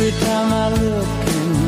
Every time I look in.